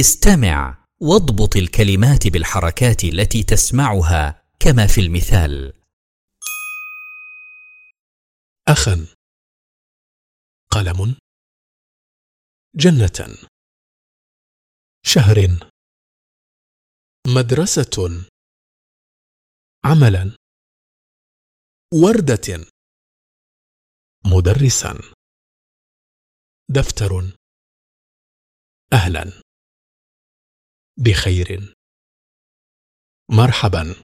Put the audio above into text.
استمع واضبط الكلمات بالحركات التي تسمعها كما في المثال. أخا. قلم. جنة. شهر. مدرسة. عملا. وردة. مدرسا. دفتر. أهلا. بخير. مرحبا.